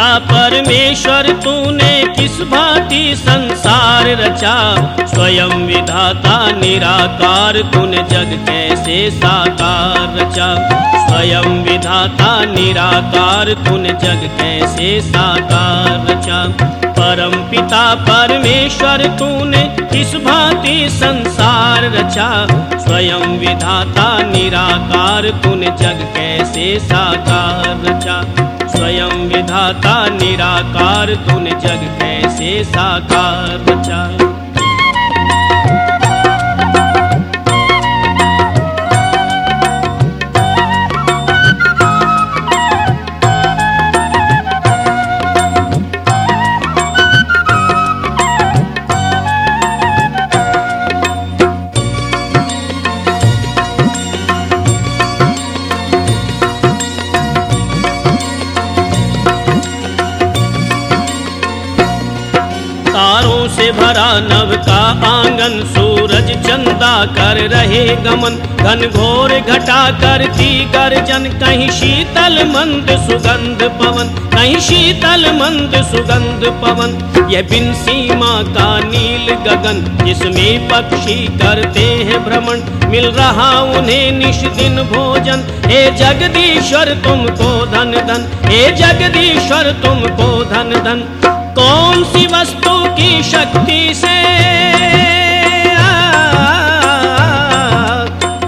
परमेश्वर, तूने किस भांति संसार रचा? स्वयं विधाता, निराकार, तूने जग कैसे साकार रचा? स्वयं विधाता, निराकार, तूने जग कैसे साकार रचा? परम पिता परमेश्वर, तूने किस भांति संसार रचा? स्वयं विधाता, निराकार, तूने जग कैसे साकार रचा? स्वयं विधाता निराकार तूने जग कैसे साकार रचा से भरा नव का आँगन, सूरज चंदा कर रहे गमन। घन घोर घटा करती गर्जन, कहीं शीतल मंद सुगंध पवन, कहीं शीतल मंद सुगंध पवन। यह बिन सीमा का नील गगन जिसमें पक्षी करते हैं भ्रमण। मिल रहा उन्हें निश दिन भोजन, हे जगदीश्वर, तुमको धन धन, हे जगदीश्वर, तुमको धन धन। कौन सी वस्तु की शक्ति से?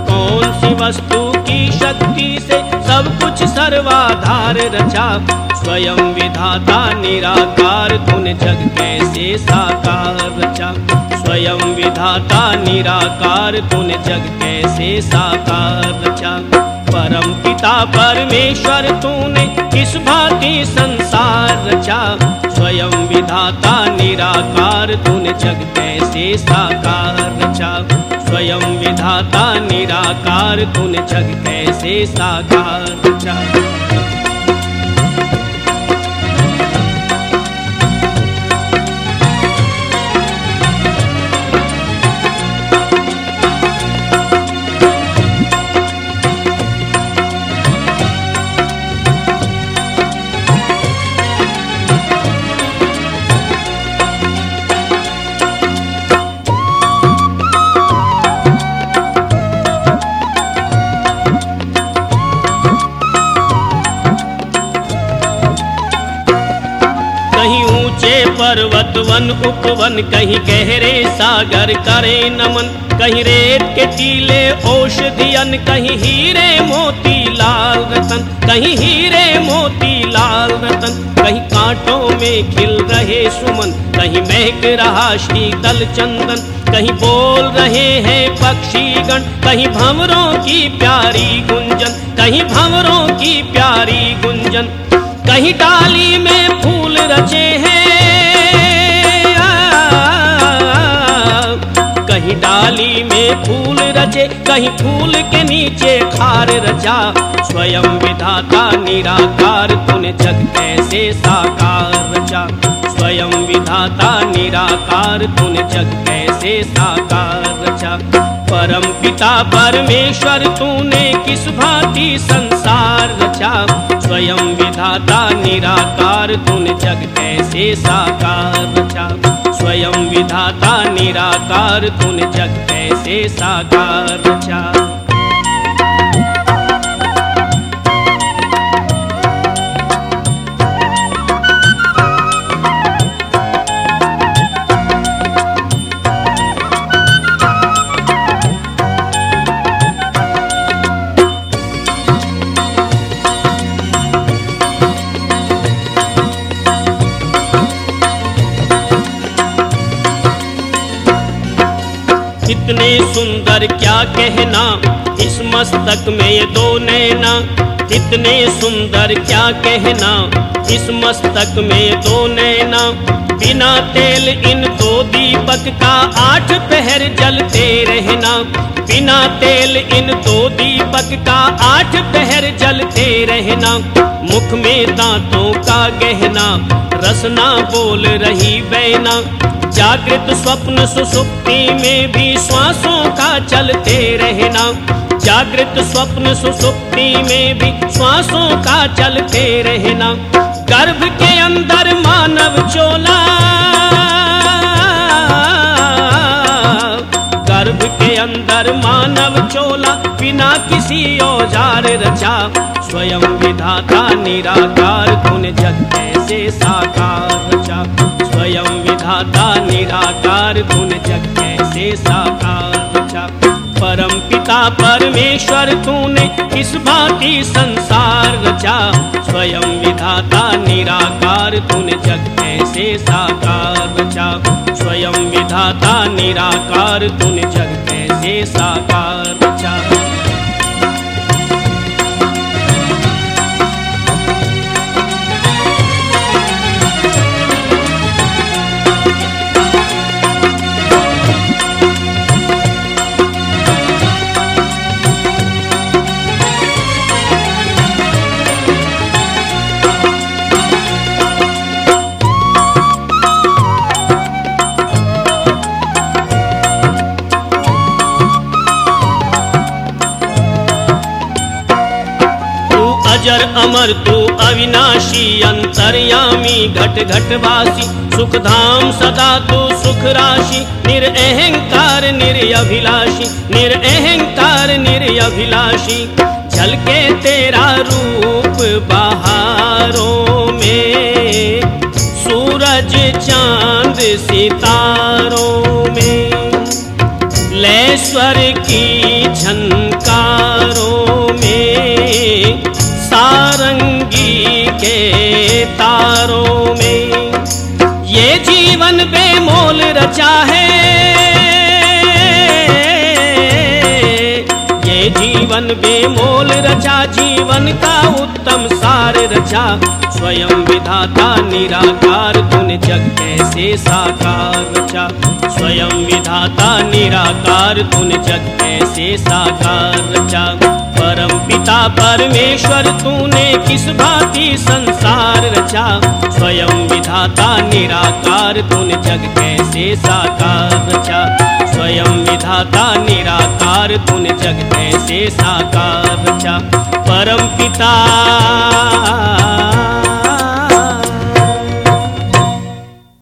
कौन सी वस्तु की शक्ति से सब कुछ सर्वाधार रचा? स्वयं विधाता निराकार धुन जग कैसे साकार रचा? स्वयं विधाता निराकार धुन जग कैसे साकार रचा? परम पिता परमेश्वर तूने किस भांति संसार रचा? स्वयं विधाता, निराकार, तूने जग कैसे साकार रचा? स्वयं विधाता, निराकार, तूने जग कैसे साकार रचा? पर्वत वन उपवन कहीं गहरे सागर, करे नमन। कहीं रेत के टीले औषधियन कहीं हीरे मोती लाल रतन। कहीं हीरे मोती लाल रतन। कहीं कांटों में खिल रहे सुमन। कहीं महक रहा शीतल चंदन। कहीं बोल रहे हैं पक्षीगण कहीं भंवरों की प्यारी गुंजन। कहीं भंवरों की प्यारी गुंजन। कहीं डाली में फूल रचे हैं कहीं फूल के नीचे खार रचा। स्वयं विधाता निराकार, तूने जग कैसे साकार रचा। स्वयं विधाता निराकार, तूने जग कैसे साकार रचा। परम पिता परमेश्वर, तूने किस भांति संसार रचा? स्वयं विधाता, निराकार, तूने जग कैसे साकार रचा? स्वयं विधाता, निराकार, तूने जग कैसे साकार रचा? कितने सुंदर क्या कहना? इस मस्तक में ये दो नैना। कितने सुंदर क्या कहना? इस मस्तक में ये दो नैना। बिना तेल इन दो दीपक का आठ पहर जलते रहना। बिना तेल इन दो दीपक का आठ पहर जलते रहना। मुख में दांतों का गहना। रसना बोल रही बैना जागृत स्वप्न सुसुप्ति में भी श्वासों का चलते रहना। जागृत स्वप्न सुसुप्ति में भी श्वासों का चलते रहना। गर्भ के अंदर मानव चोला। गर्भ के अंदर मानव चोला, बिना किसी औज़ार रचा। स्वयं विधाता निराकार तूने जग कैसे साकार। विधाता निराकार तूने जग कैसे साकार रचा परम पिता परमेश्वर तूने किस भांति संसार रचा? स्वयं विधाता, निराकार तूने जग कैसे साकार रचा स्वयं विधाता, निराकार तूने जग कैसे साकार रचा अजर अमर तू अविनाशी, अंतर्यामी, घट घटवासी सुख धाम सदा तू सुख राशि, निरअहंकार, निर्अभिलाषी। निरअहंकार, निर्अभिलाषी। झलके तेरा रूप बहारों में, सूरज, चाँद, सितारों में। लेश्वर की झनकारों में सारंगी के तारों में ये जीवन बेमोल रचा है। ये जीवन बेमोल रचा जीवन का उत्तम रचा, स्वयं विधाता, निराकार तूने जग कैसे साकार रचा? स्वयं विधाता, निराकार तूने जग कैसे साकार रचा? परम पिता परमेश्वर, तूने किस भांति संसार रचा? स्वयं विधाता, निराकार तूने जग कैसे साकार रचा? स्वयं विधाता निराकार तुन जगत से साकार। परम पिता।